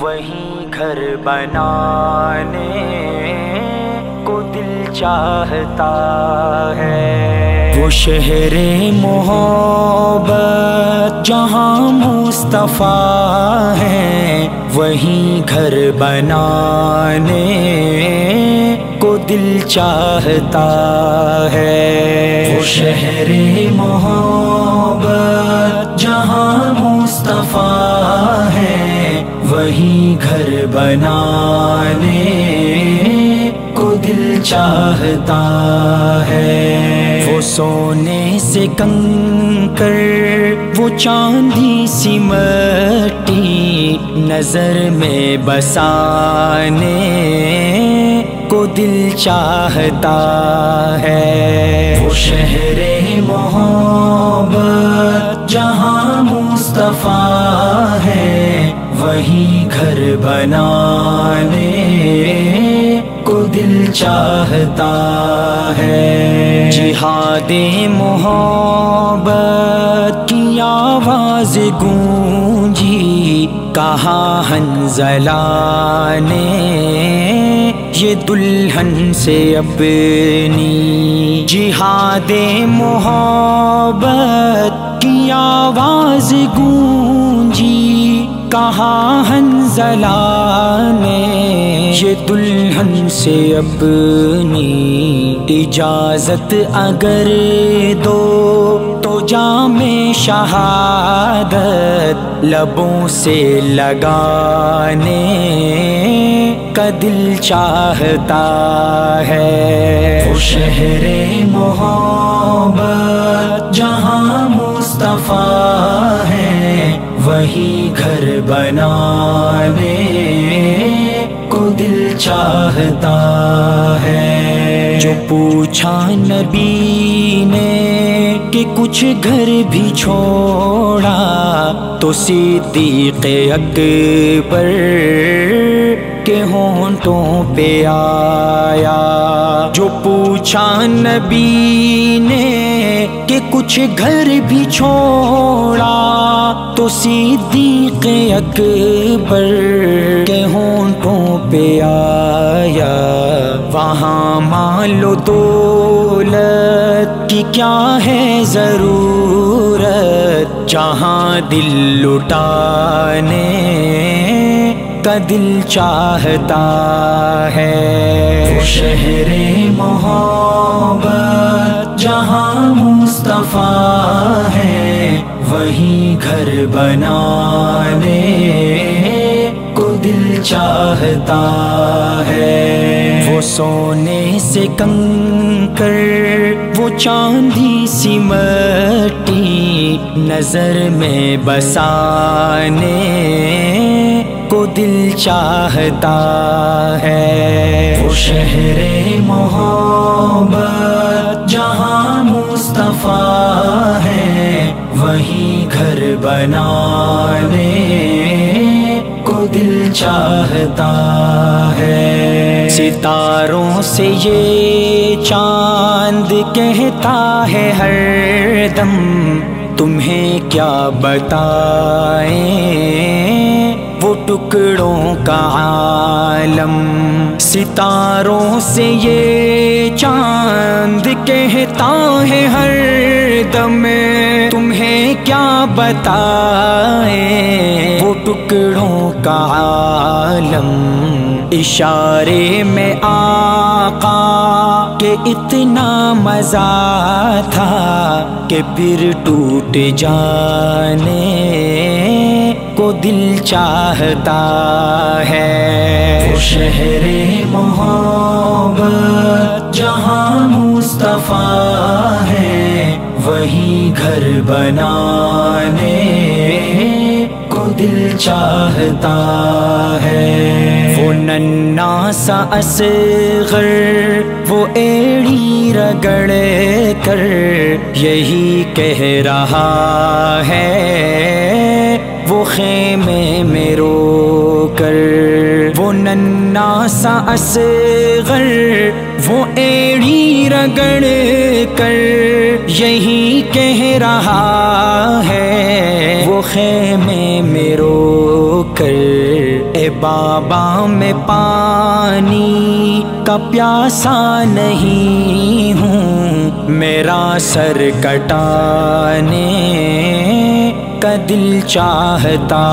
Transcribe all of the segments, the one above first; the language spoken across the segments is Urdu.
وہیں گھر بنانے کو دل چاہتا ہے۔ وہ شہر محبت جہاں مصطفیٰ ہے وہیں گھر بنانے کو دل چاہتا ہے۔ وہ شہر محبت جہاں مصطفیٰ ہے وہیں گھر بنانے چاہتا ہے۔ وہ سونے سے کنکر، وہ چاندی سی مٹی نظر میں بسانے کو دل چاہتا ہے۔ وہ شہر محبت جہاں مصطفیٰ ہے وہیں گھر بنانے دل چاہتا ہے۔ جہاد محبت کی آواز گونجی کہاں ہنزلہ نے یہ دلہن سے اپنی۔ جہاد محبت کی آواز گونجی کہاں ہنزلہ نے یہ دلہن سے اپنی اجازت اگر دو تو جام شہادت لبوں سے لگانے کا دل چاہتا ہے۔ وہ شہر محبت جہاں مصطفیٰ ہے وہی گھر بنانے چاہتا ہے۔ جو پوچھا نبی نے کہ کچھ گھر بھی چھوڑا تو صدیق اکبر کے ہونٹوں پہ آیا۔ جو پوچھا نبی نے کہ کچھ گھر بھی چھوڑا تو صدیق اکبر کے ہونٹوں پہ آیا، وہاں مان دولت کی کیا ہے ضرورت؟ جہاں دل لٹانے کا دل چاہتا ہے۔ شہر محبت جہاں مصطفیٰ ہے، وہیں گھر بنانے دل چاہتا ہے۔ وہ سونے سے کنکر، وہ چاندی سی مٹی نظر میں بسانے کو دل چاہتا ہے۔ وہ شہر محبت جہاں مصطفیٰ ہے وہیں گھر بنانے دل چاہتا ہے۔ ستاروں سے یہ چاند کہتا ہے ہر دم، تمہیں کیا بتائیں؟ وہ ٹکڑوں کا عالم۔ ستاروں سے یہ چاند کہتا ہے ہر دم، تمہیں کیا بتائیں؟ ٹکڑوں کا عالم۔ اشارے میں آقا کہ اتنا مزہ تھا کہ پھر ٹوٹ جانے کو دل چاہتا ہے۔ شہر محبت جہاں مصطفیٰ ہے وہیں گھر بنانے دل چاہتا ہے۔ وہ ننا سا اصغر، وہ ایڑی رگڑ کر، یہی کہہ رہا ہے۔ وہ خیمے میں رو کر۔ وہ ننا سا اصغر، وہ ایڑی رگڑ کر، یہی کہہ رہا ہے۔ وہ خیمے بابا میں پانی کا پیاسا نہیں ہوں، میرا سر کٹانے کا دل چاہتا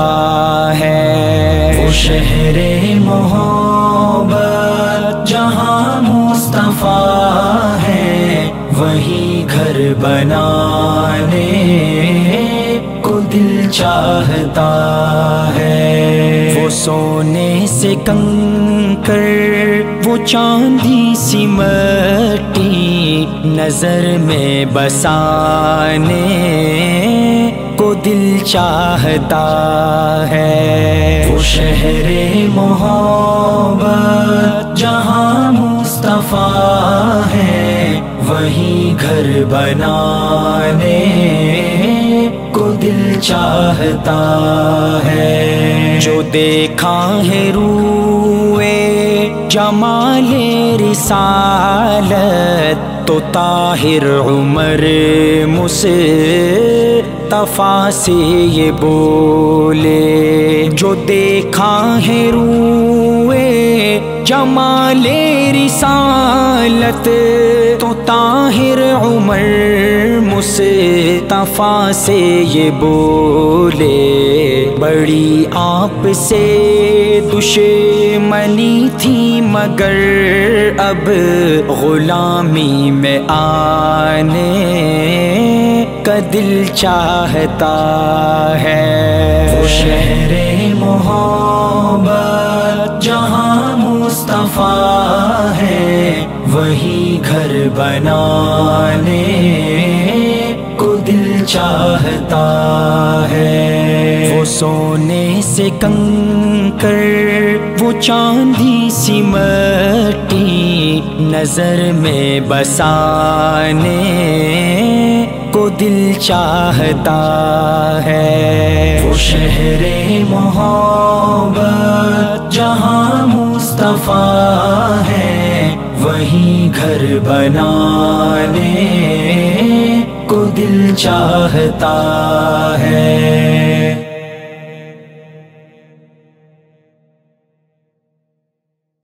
ہے۔ وہ شہر محبت جہاں مصطفیٰ ہے، وہی گھر بنانے کو دل چاہتا ہے۔ وہ سونے سے کنکر، وہ چاندی سی مٹی نظر میں بسانے کو دل چاہتا ہے۔ وہ شہر محبت جہاں مصطفیٰ ہے، وہی گھر بنانے دل چاہتا ہے۔ جو دیکھا ہے روئے جمال رسالت، تو طاہر عمر مجھے تفا سے یہ بولے۔ جو دیکھا ہے روئے جمال رسالت، تو طاہر عمر مصطفیٰ سے یہ بولے، بڑی آپ سے دشمنی تھی، مگر اب غلامی میں آنے کا دل چاہتا ہے۔ شہر محبت جہاں مصطفیٰ ہے، وہی گھر بنانے چاہتا ہے۔ وہ سونے سے کنکر، وہ چاندی سی مٹی نظر میں بسانے کو دل چاہتا ہے۔ وہ شہر محبت جہاں مصطفیٰ ہے وہی گھر بنانے کو دل چاہتا ہے۔